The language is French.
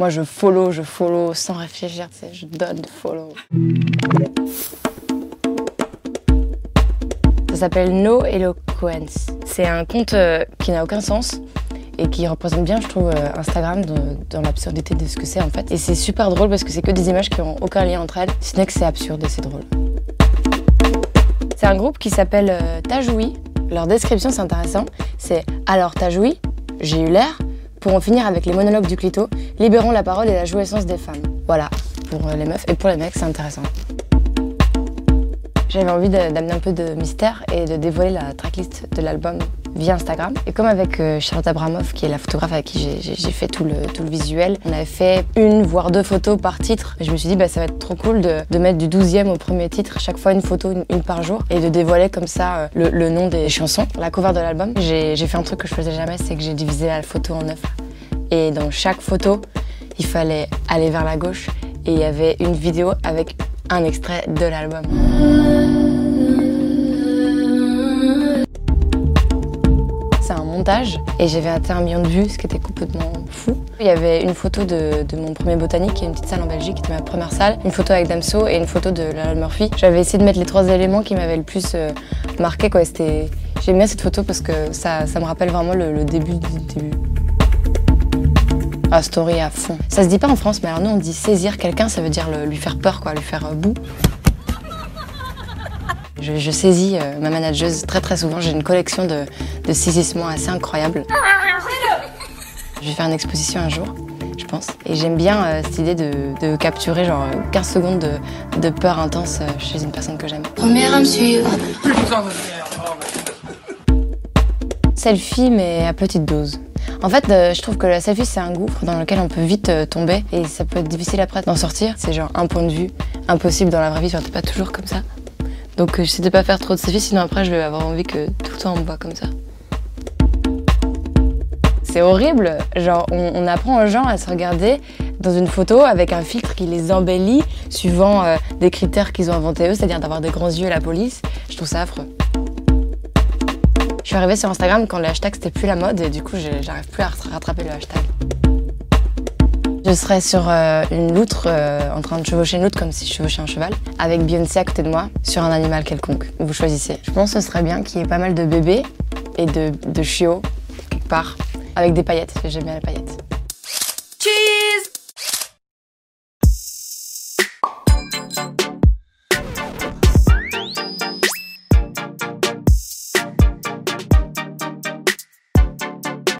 Moi, je follow, je follow sans réfléchir, je donne follow. Ça s'appelle No Eloquence. C'est un compte euh, qui n'a aucun sens et qui représente bien, je trouve, euh, Instagram dans, dans l'absurdité de ce que c'est en fait. Et c'est super drôle parce que c'est que des images qui n'ont aucun lien entre elles, ce n'est que c'est absurde et c'est drôle. C'est un groupe qui s'appelle euh, Tajoui. Leur description, c'est intéressant. C'est Alors Tajoui, j'ai eu l'air, pour en finir avec les monologues du clito, libérons la parole et la jouissance des femmes. Voilà, pour euh, les meufs et pour les mecs, c'est intéressant. J'avais envie d'amener un peu de mystère et de dévoiler la tracklist de l'album via Instagram. Et comme avec euh, Charlotte Abramov, qui est la photographe avec qui j'ai- fait tout le, tout le visuel, on avait fait une voire deux photos par titre. Je me suis dit, bah, ça va être trop cool de, de mettre du 12e au premier titre, chaque fois une photo, une, par jour, et de dévoiler comme ça euh, le, le nom des chansons. La cover de l'album, j'ai fait un truc que je faisais jamais, c'est que j'ai divisé la photo en neuf. Et dans chaque photo, il fallait aller vers la gauche et il y avait une vidéo avec un extrait de l'album. C'est un montage et j'avais atteint un million de vues, ce qui était complètement fou. Il y avait une photo de, mon premier botanique, qui est une petite salle en Belgique, qui était ma première salle, une photo avec Damso et une photo de Lala Murphy. J'avais essayé de mettre les trois éléments qui m'avaient le plus euh, marqué. J'aime bien cette photo parce que ça, me rappelle vraiment le début du début. Ah, story à fond. Ça se dit pas en France, mais alors nous on dit saisir quelqu'un, ça veut dire le- lui faire peur, quoi, lui faire euh, boue. Je, je saisis euh, ma manageuse très très souvent. J'ai une collection de, de saisissements assez incroyable. Je vais faire une exposition un jour, je pense. Et j'aime bien euh, cette idée de, de capturer genre 15 secondes de, de peur intense euh, chez une personne que j'aime. Première à me suivre. Selfie, mais à petite dose. En fait, euh, je trouve que la selfie, c'est un gouffre dans lequel on peut vite euh, tomber et ça peut être difficile après d'en sortir. C'est genre un point de vue impossible dans la vraie vie, enfin, t'es pas toujours comme ça. Donc euh, j'essaie de pas faire trop de selfies, sinon après je vais avoir envie que tout le temps on me voit comme ça. C'est horrible, genre on, on apprend aux gens à se regarder dans une photo avec un filtre qui les embellit suivant euh, des critères qu'ils ont inventés eux, c'est-à-dire d'avoir des grands yeux à la police. Je trouve ça affreux. Je suis arrivée sur Instagram quand le hashtag c'était plus la mode et du coup j'arrive plus à rattra- rattraper le hashtag. Je serais sur euh, une loutre euh, en train de chevaucher une loutre comme si je chevauchais un cheval, avec Beyoncé à côté de moi, sur un animal quelconque. Vous choisissez. Je pense que ce serait bien qu'il y ait pas mal de bébés et de chiots quelque part, avec des paillettes. J'aime bien les paillettes.